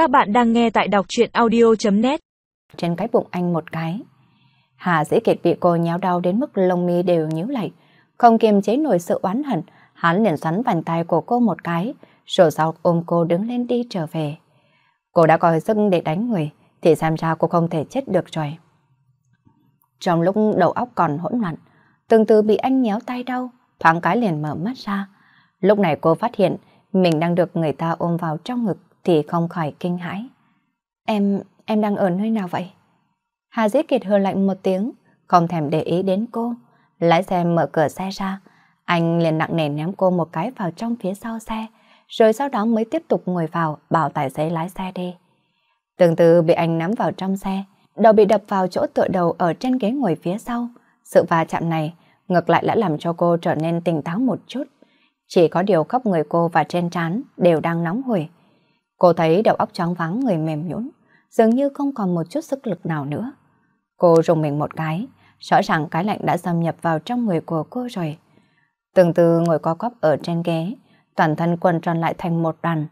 Các bạn đang nghe tại đọc truyện audio.net Trên cái bụng anh một cái. Hà dĩ kiệt bị cô nhéo đau đến mức lông mi đều nhíu lại. Không kiềm chế nổi sự oán hận, hắn liền xoắn bàn tay của cô một cái, rồi sau ôm cô đứng lên đi trở về. Cô đã coi sức để đánh người, thì xem ra cô không thể chết được rồi. Trong lúc đầu óc còn hỗn loạn, từng từ bị anh nhéo tay đau, thoáng cái liền mở mắt ra. Lúc này cô phát hiện mình đang được người ta ôm vào trong ngực thì không khỏi kinh hãi. Em, em đang ở nơi nào vậy? Hà Dĩ Kiệt hờ lạnh một tiếng, không thèm để ý đến cô. Lái xe mở cửa xe ra, anh liền nặng nề ném cô một cái vào trong phía sau xe, rồi sau đó mới tiếp tục ngồi vào bảo tài xế lái xe đi. Từng từ bị anh nắm vào trong xe, đầu bị đập vào chỗ tựa đầu ở trên ghế ngồi phía sau. Sự va chạm này ngược lại đã làm cho cô trở nên tỉnh táo một chút. Chỉ có điều khắp người cô và trên trán đều đang nóng hổi. Cô thấy đầu óc trắng vắng người mềm nhũn, dường như không còn một chút sức lực nào nữa. Cô rùng mình một cái, rõ ràng cái lạnh đã xâm nhập vào trong người của cô rồi. Từng từ ngồi co quắp ở trên ghế, toàn thân quần tròn lại thành một đoàn.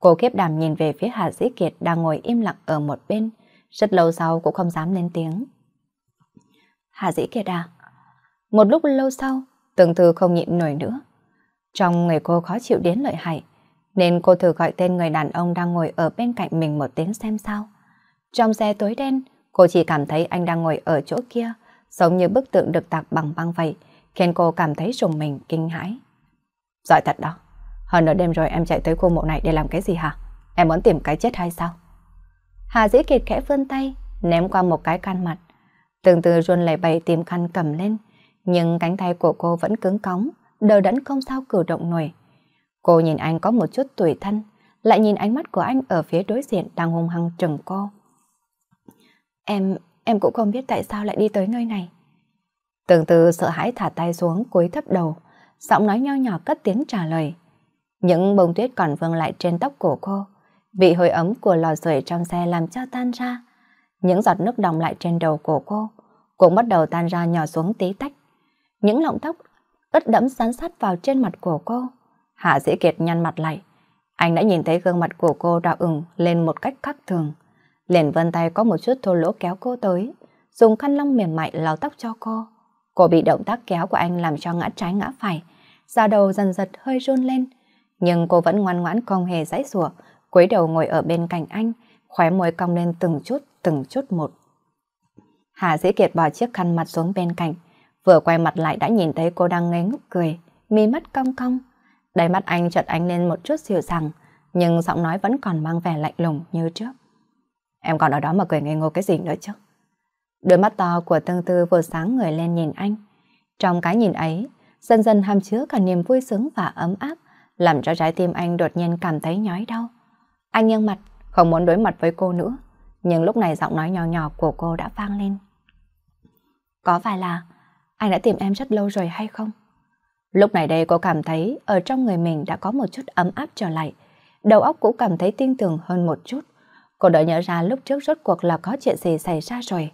Cô kiếp đàm nhìn về phía Hà Dĩ Kiệt đang ngồi im lặng ở một bên, rất lâu sau cũng không dám lên tiếng. Hà Dĩ Kiệt à? Một lúc lâu sau, từng từ không nhịn nổi nữa. Trong người cô khó chịu đến lợi hại, nên cô thử gọi tên người đàn ông đang ngồi ở bên cạnh mình một tiếng xem sao. Trong xe tối đen, cô chỉ cảm thấy anh đang ngồi ở chỗ kia, giống như bức tượng được tạc bằng băng vậy, khiến cô cảm thấy rùng mình kinh hãi. Giỏi thật đó. Hơn nửa đêm rồi em chạy tới khu mộ này để làm cái gì hả? Em muốn tìm cái chết hay sao? Hà Dĩ Kiệt khẽ vươn tay, ném qua một cái khăn mặt. Từng từ run lẩy bẩy tìm khăn cầm lên, nhưng cánh tay của cô vẫn cứng cóng, đờ đẫn không sao cử động nổi. Cô nhìn anh có một chút tủi thân, lại nhìn ánh mắt của anh ở phía đối diện đang hung hăng trừng cô. Em, em cũng không biết tại sao lại đi tới nơi này. Từng từ sợ hãi thả tay xuống cúi thấp đầu, giọng nói nho nhỏ cất tiếng trả lời. Những bông tuyết còn vương lại trên tóc của cô, bị hơi ấm của lò sưởi trong xe làm cho tan ra. Những giọt nước đọng lại trên đầu của cô cũng bắt đầu tan ra nhỏ xuống tí tách. Những lọng tóc ướt đẫm sán sát vào trên mặt của cô. Hạ Dĩ Kiệt nhăn mặt lại. Anh đã nhìn thấy gương mặt của cô đỏ ửng lên một cách khác thường. Liền vân tay có một chút thô lỗ kéo cô tới, dùng khăn lông mềm mại lau tóc cho cô. Cô bị động tác kéo của anh làm cho ngã trái ngã phải, da đầu dần giật hơi run lên. Nhưng cô vẫn ngoan ngoãn không hề giãy giụa, cúi đầu ngồi ở bên cạnh anh, khóe môi cong lên từng chút, từng chút một. Hà Dĩ Kiệt bỏ chiếc khăn mặt xuống bên cạnh, vừa quay mặt lại đã nhìn thấy cô đang ngây ngốc cười, mi mắt cong cong. Đáy mắt anh chợt ánh lên một chút dịu dàng, nhưng giọng nói vẫn còn mang vẻ lạnh lùng như trước. Em còn ở đó mà cười ngây ngô cái gì nữa chứ? Đôi mắt to của tương tư vừa sáng người lên nhìn anh. Trong cái nhìn ấy, dần dần hàm chứa cả niềm vui sướng và ấm áp, làm cho trái tim anh đột nhiên cảm thấy nhói đau. Anh nghiêng mặt, không muốn đối mặt với cô nữa, nhưng lúc này giọng nói nhỏ nhỏ của cô đã vang lên. Có phải là anh đã tìm em rất lâu rồi hay không? Lúc này đây cô cảm thấy ở trong người mình đã có một chút ấm áp trở lại. Đầu óc cũng cảm thấy tin tưởng hơn một chút. Cô đã nhớ ra lúc trước rốt cuộc là có chuyện gì xảy ra rồi.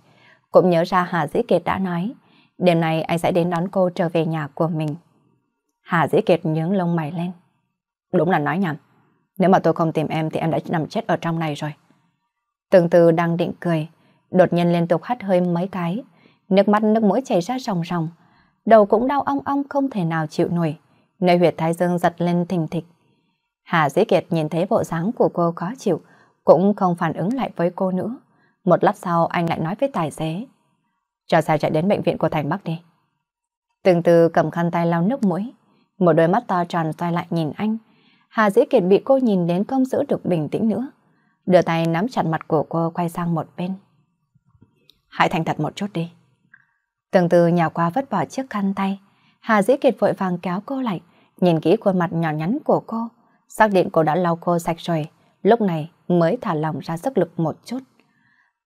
Cũng nhớ ra Hà Dĩ Kiệt đã nói, đêm nay anh sẽ đến đón cô trở về nhà của mình. Hà Dĩ Kiệt nhướng lông mày lên. Đúng là nói nhầm. Nếu mà tôi không tìm em thì em đã nằm chết ở trong này rồi. Từng từ đang định cười, đột nhiên liên tục hắt hơi mấy cái. Nước mắt nước mũi chảy ra ròng ròng. Đầu cũng đau ong ong không thể nào chịu nổi. Nơi huyệt thái dương giật lên thình thịch. Hà Dĩ Kiệt nhìn thấy bộ dáng của cô khó chịu, cũng không phản ứng lại với cô nữa. Một lát sau anh lại nói với tài xế. Cho xe chạy đến bệnh viện của Thành Bắc đi. Từng từ cầm khăn tay lau nước mũi, một đôi mắt to tròn xoay lại nhìn anh. Hà Dĩ Kiệt bị cô nhìn đến không giữ được bình tĩnh nữa. Đưa tay nắm chặt mặt của cô quay sang một bên. Hãy thành thật một chút đi. Từng từ nhào qua vứt bỏ chiếc khăn tay. Hà Dĩ Kiệt vội vàng kéo cô lại, nhìn kỹ khuôn mặt nhỏ nhắn của cô. Xác định cô đã lau cô sạch rồi, lúc này mới thả lòng ra sức lực một chút.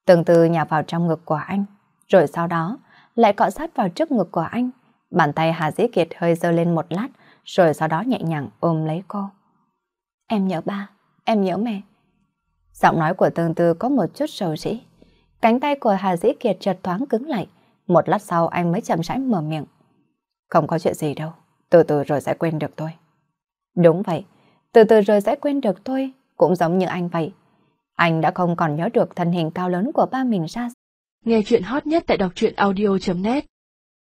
Từng từ nhào vào trong ngực của anh, rồi sau đó lại cọ sát vào trước ngực của anh. Bàn tay Hà Dĩ Kiệt hơi dơ lên một lát, rồi sau đó nhẹ nhàng ôm lấy cô. Em nhớ ba, em nhớ mẹ. Giọng nói của tương tư có một chút sầu dĩ. Cánh tay của Hà Dĩ Kiệt chợt thoáng cứng lại. Một lát sau anh mới chậm rãi mở miệng. Không có chuyện gì đâu, từ từ rồi sẽ quên được thôi. Đúng vậy, từ từ rồi sẽ quên được thôi, cũng giống như anh vậy. Anh đã không còn nhớ được thân hình cao lớn của ba mình ra. Nghe chuyện hot nhất tại đọc truyện audio.net